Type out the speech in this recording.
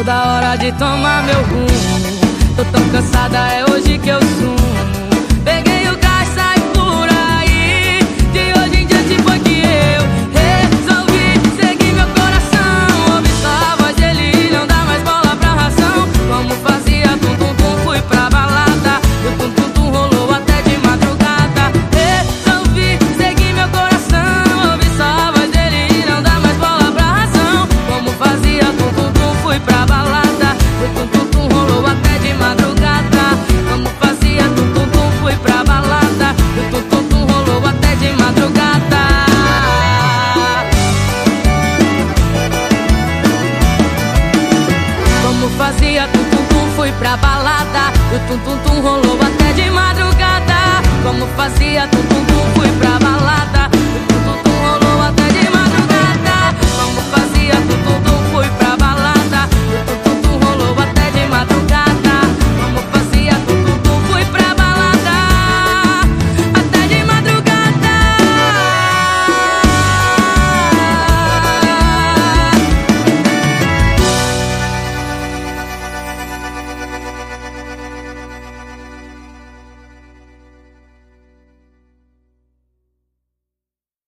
Chegou da hora de tomar meu rumo. Tô tão cansada, é hoje pra balada. O tum-tum-tum rolou até de madrugada. Como fazia tum-tum-tum, fui pra balada.